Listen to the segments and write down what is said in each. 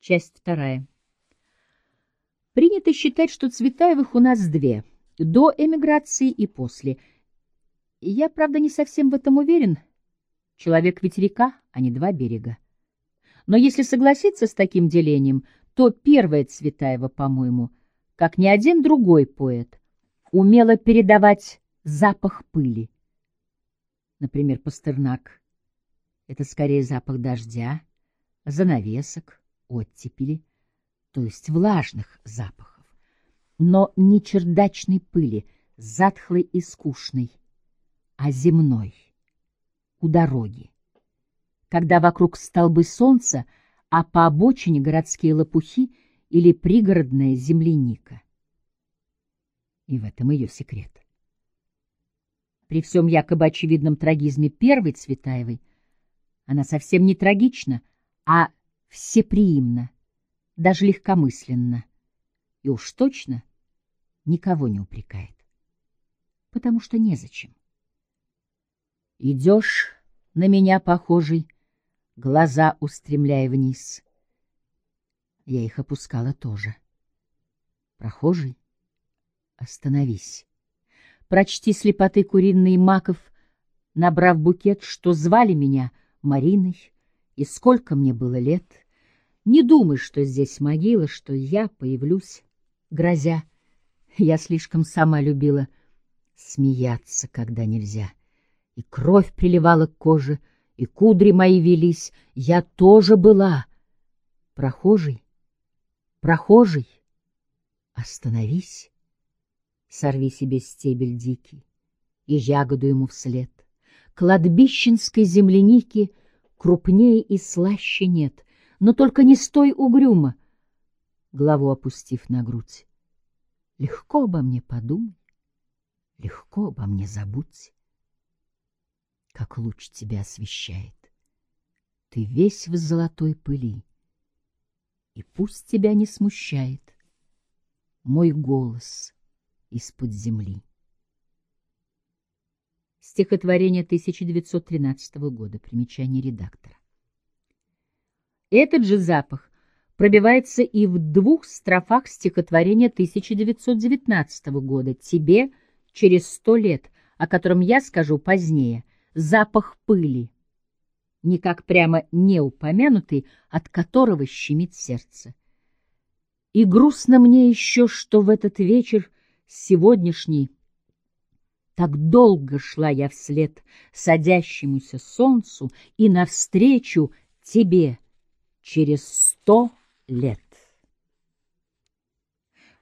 Часть вторая. Принято считать, что Цветаевых у нас две — до эмиграции и после. Я, правда, не совсем в этом уверен. Человек ведь река, а не два берега. Но если согласиться с таким делением, то первая Цветаева, по-моему, как ни один другой поэт, умела передавать запах пыли. Например, Пастернак — это скорее запах дождя, занавесок, оттепели, то есть влажных запахов, но не чердачной пыли, затхлой и скучной, а земной, у дороги, когда вокруг столбы солнца, а по обочине городские лопухи или пригородная земляника. И в этом ее секрет. При всем якобы очевидном трагизме первой Цветаевой она совсем не трагична, а всеприимна, даже легкомысленно, и уж точно никого не упрекает, потому что незачем. Идешь на меня похожий, глаза устремляя вниз. Я их опускала тоже. Прохожий, остановись. Прочти слепоты куриный маков, набрав букет, что звали меня Мариной, и сколько мне было лет. Не думай, что здесь могила, что я появлюсь, грозя. Я слишком сама любила смеяться, когда нельзя. И кровь приливала к коже, и кудри мои велись. Я тоже была. Прохожий, прохожий, остановись. Сорви себе стебель дикий и ягоду ему вслед. Кладбищенской земляники — крупнее и слаще нет, но только не стой угрюмо, главу опустив на грудь. Легко обо мне подумай, легко обо мне забудь. Как луч тебя освещает, ты весь в золотой пыли, и пусть тебя не смущает мой голос из-под земли. Стихотворение 1913 года. Примечание редактора. Этот же запах пробивается и в двух строфах стихотворения 1919 года «Тебе через сто лет», о котором я скажу позднее, «Запах пыли», никак прямо не упомянутый, от которого щемит сердце. И грустно мне еще, что в этот вечер сегодняшний так долго шла я вслед садящемуся солнцу и навстречу тебе через сто лет.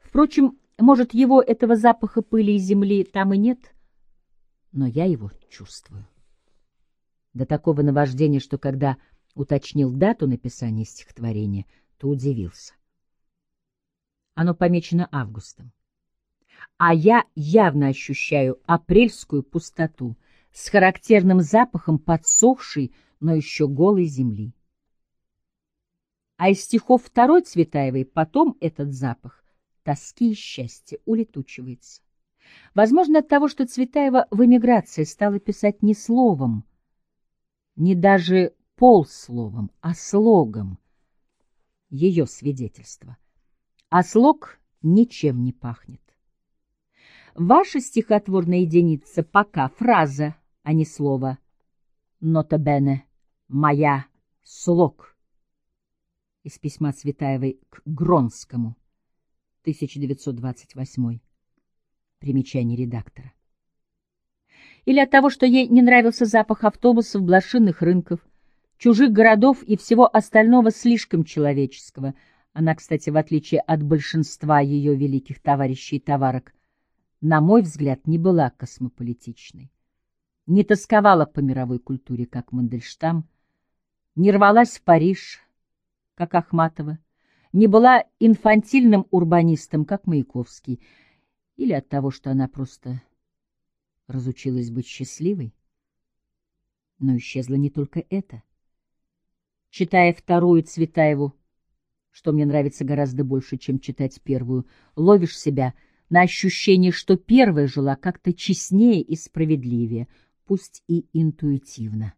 Впрочем, может, его, этого запаха пыли и земли, там и нет, но я его чувствую. До такого наваждения, что когда уточнил дату написания стихотворения, то удивился. Оно помечено августом а я явно ощущаю апрельскую пустоту с характерным запахом подсохшей, но еще голой земли. А из стихов второй Цветаевой потом этот запах тоски и счастья улетучивается. Возможно, от того, что Цветаева в эмиграции стала писать не словом, не даже полсловом, а слогом, ее свидетельство. А слог ничем не пахнет. Ваша стихотворная единица пока фраза, а не слово. Нота бене, моя слог. Из письма Цветаевой к Гронскому, 1928. Примечание редактора. Или от того, что ей не нравился запах автобусов, блошинных рынков, чужих городов и всего остального слишком человеческого. Она, кстати, в отличие от большинства ее великих товарищей и товарок, на мой взгляд, не была космополитичной, не тосковала по мировой культуре, как Мандельштам, не рвалась в Париж, как Ахматова, не была инфантильным урбанистом, как Маяковский, или от того, что она просто разучилась быть счастливой. Но исчезло не только это. Читая вторую Цветаеву, что мне нравится гораздо больше, чем читать первую, ловишь себя — на ощущение, что первая жила как-то честнее и справедливее, пусть и интуитивно.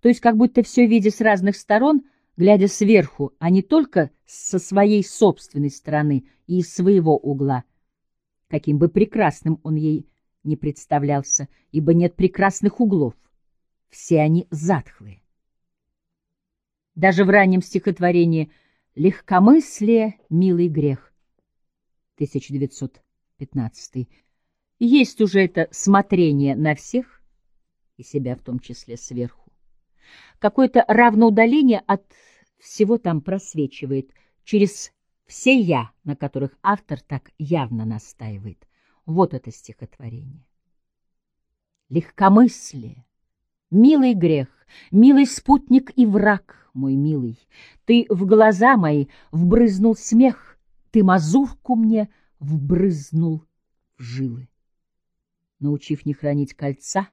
То есть как будто все видя с разных сторон, глядя сверху, а не только со своей собственной стороны и из своего угла, каким бы прекрасным он ей не представлялся, ибо нет прекрасных углов, все они затхлые. Даже в раннем стихотворении «Легкомыслие, милый грех» 1915 есть уже это смотрение на всех, и себя в том числе сверху. Какое-то равноудаление от всего там просвечивает через все «я», на которых автор так явно настаивает. Вот это стихотворение. Легкомыслие, милый грех, милый спутник и враг, мой милый, ты в глаза мои вбрызнул смех, ты мазурку мне вбрызнул в жилы. Научив не хранить кольца,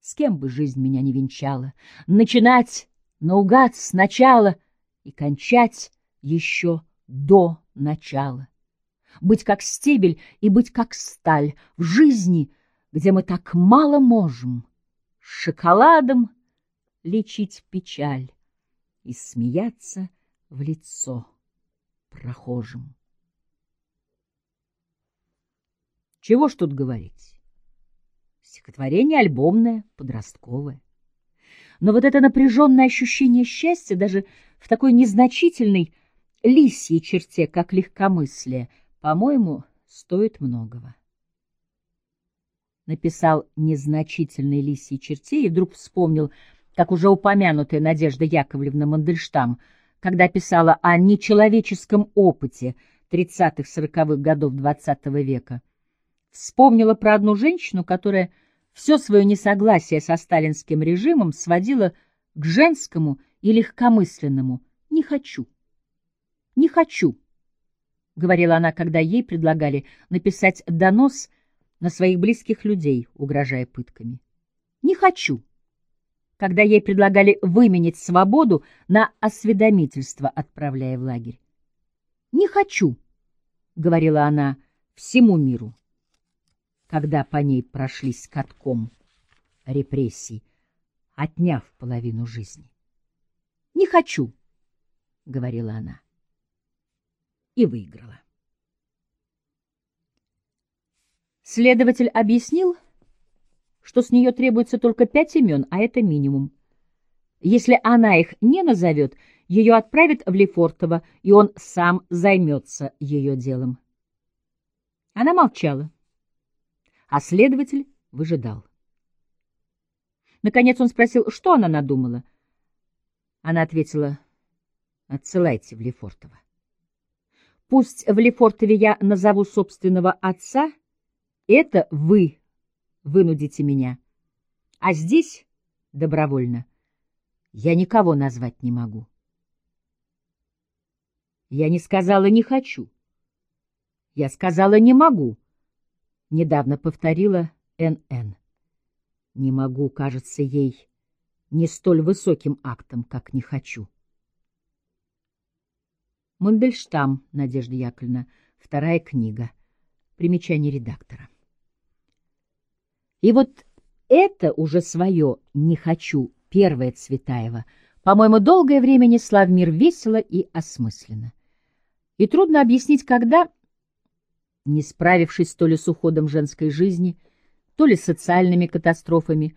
с кем бы жизнь меня не венчала, начинать наугад сначала и кончать еще до начала. Быть как стебель и быть как сталь в жизни, где мы так мало можем, шоколадом лечить печаль и смеяться в лицо прохожим. Чего ж тут говорить? Стихотворение альбомное, подростковое. Но вот это напряженное ощущение счастья даже в такой незначительной лисьей черте, как легкомыслие, по-моему, стоит многого. Написал незначительной лисьей черте и вдруг вспомнил, как уже упомянутая Надежда Яковлевна Мандельштам, когда писала о нечеловеческом опыте 30-40-х годов XX -го века, вспомнила про одну женщину, которая все свое несогласие со сталинским режимом сводила к женскому и легкомысленному «не хочу». «Не хочу», — говорила она, когда ей предлагали написать донос на своих близких людей, угрожая пытками. «Не хочу», когда ей предлагали выменить свободу на осведомительство, отправляя в лагерь. «Не хочу», — говорила она всему миру когда по ней прошлись катком репрессий, отняв половину жизни. «Не хочу», — говорила она, и выиграла. Следователь объяснил, что с нее требуется только пять имен, а это минимум. Если она их не назовет, ее отправят в Лефортово, и он сам займется ее делом. Она молчала а следователь выжидал. Наконец он спросил, что она надумала. Она ответила, отсылайте в Лефортово. Пусть в Лефортове я назову собственного отца, это вы вынудите меня. А здесь, добровольно, я никого назвать не могу. Я не сказала «не хочу». Я сказала «не могу» недавно повторила Н.Н. Не могу, кажется ей, не столь высоким актом, как не хочу. Мандельштам, Надежда Яковлевна, вторая книга. Примечание редактора. И вот это уже свое «не хочу» первое Цветаева, по-моему, долгое время несла в мир весело и осмысленно. И трудно объяснить, когда не справившись то ли с уходом женской жизни, то ли с социальными катастрофами,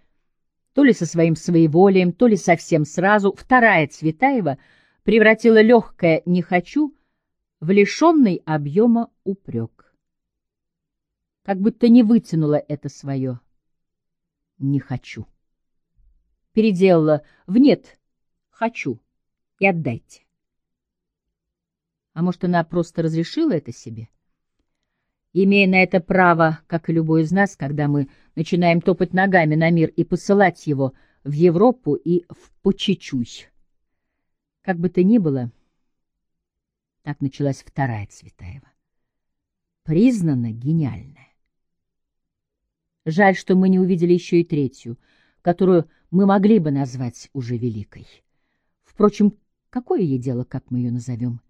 то ли со своим своеволием, то ли совсем сразу, вторая Цветаева превратила легкое «не хочу» в лишенный объема упрек. Как будто не вытянула это свое «не хочу». Переделала в «нет, хочу» и отдайте. А может, она просто разрешила это себе? Имея на это право, как и любой из нас, когда мы начинаем топать ногами на мир и посылать его в Европу и в Почечуй. Как бы то ни было, так началась вторая Цветаева. Признана гениальная. Жаль, что мы не увидели еще и третью, которую мы могли бы назвать уже великой. Впрочем, какое ей дело, как мы ее назовем?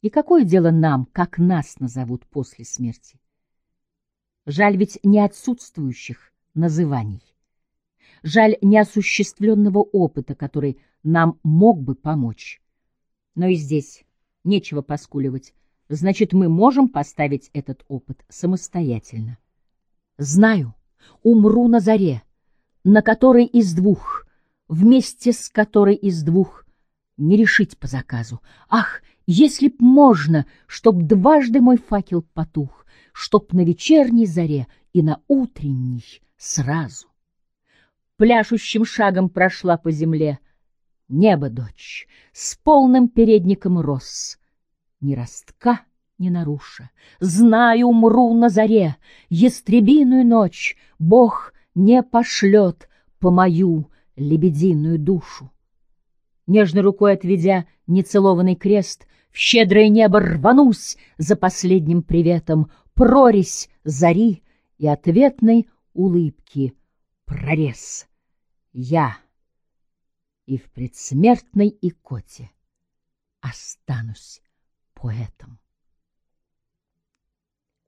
И какое дело нам, как нас назовут после смерти? Жаль ведь не отсутствующих называний. Жаль неосуществленного опыта, который нам мог бы помочь. Но и здесь нечего поскуливать. Значит, мы можем поставить этот опыт самостоятельно. Знаю, умру на заре, на которой из двух, вместе с которой из двух, не решить по заказу. Ах, если б можно, чтоб дважды мой факел потух, чтоб на вечерней заре и на утренней сразу. Пляшущим шагом прошла по земле небо дочь, с полным передником роз, ни ростка не наруша. Знаю, умру на заре, ястребиную ночь Бог не пошлет по мою лебединую душу. Нежной рукой отведя нецелованный крест, В щедрое небо рванусь за последним приветом, Прорезь зари и ответной улыбки прорез. Я и в предсмертной икоте останусь поэтом.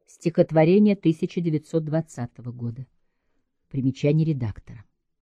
Стихотворение 1920 года. Примечание редактора.